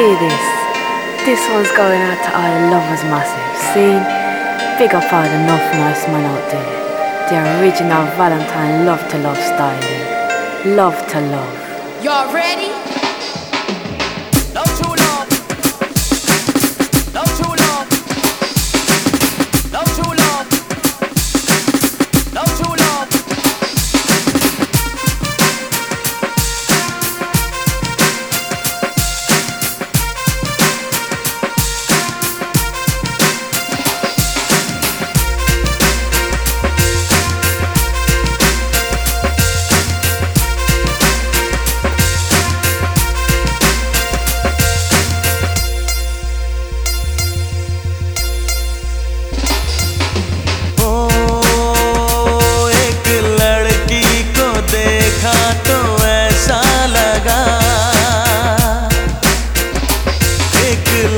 Hear this. This one's going out to our lovers massive. Seen? Big up all the nice man out there. The original Valentine love to love styling. Love to love. Y'all ready?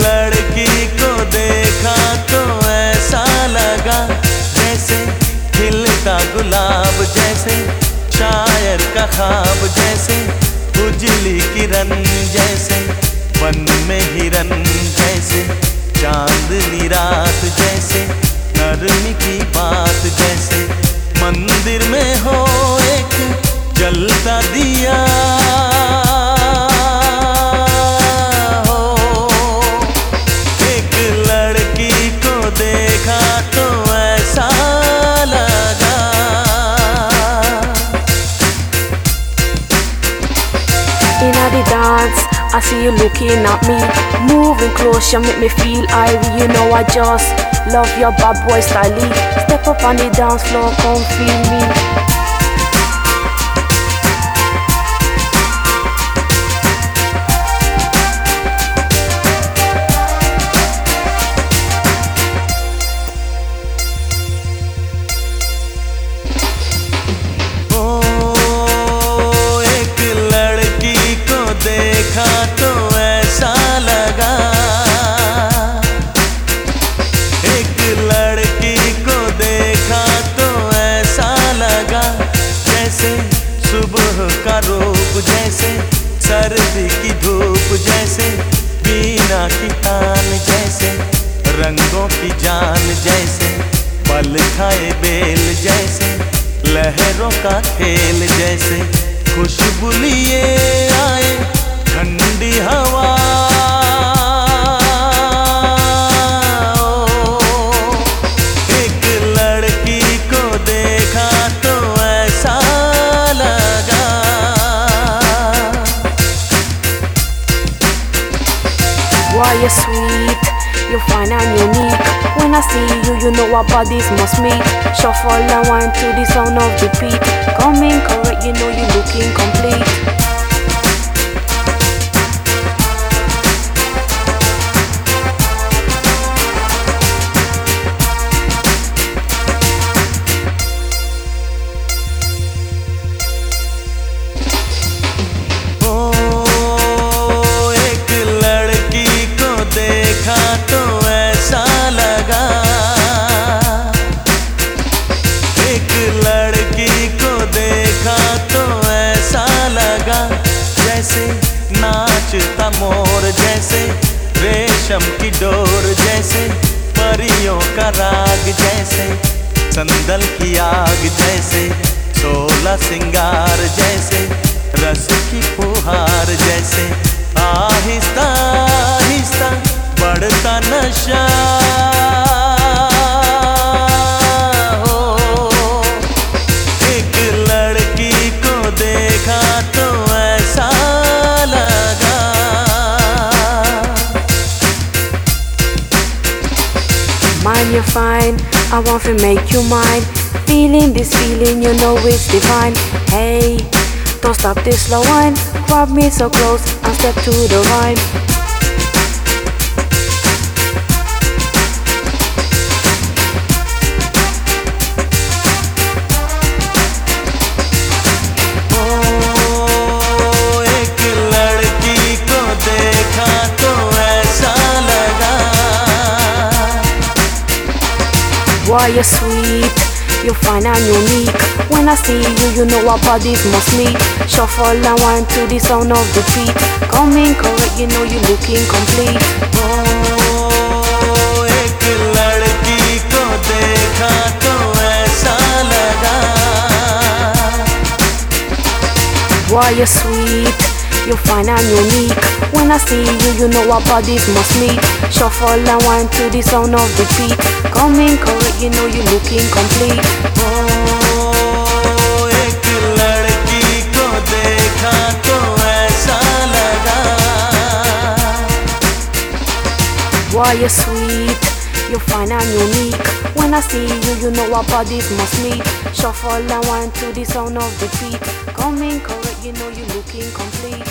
लड़की को देखा तो ऐसा लगा जैसे खिलता गुलाब, जैसे शायर का खाब जैसे उजली किरण, जैसे मन में हिरन जैसे चांदनी रात, जैसे नरमी की बात, जैसे मंदिर में हो एक जलता दिया I see you looking at me, moving close, you make me feel irie. You know I just love your bad boy style. Step up on the dance floor, come feel me. जान जैसे पल खाए bell जैसे लहरों का खेल जैसे खुशबू लिए आए ठंडी हवा। you're sweet, you're fine and unique. When I see you, you know our bodies must meet. Shuffle and wine to the sound of the beat. Coming correct, you know you're looking complete. मोर जैसे रेशम की door जैसे परियों का राग जैसे संदल की आग जैसे सोला सिंगार जैसे I want to make you mine. Feeling this feeling, you know it's divine. Hey, don't stop this slow wine. Grab me so close and step to the rhyme. Why you're sweet, you fine and unique. When I see you, you know our bodies must meet. Shuffle and wind to the sound of the beat. Coming correct, you know you looking complete. ओ एक लड़की को देखा तो ऐसा लगा Why you sweet, You're fine and unique. When I see you, you know our bodies must meet. Shuffle and wind to the sound of the beat. Coming correct, you know you looking complete. Oh. Why you sweet, you're fine and unique. When I see you, you know our bodies must meet. Shuffle and wind to the sound of the beat. Coming correct, you know you're looking complete.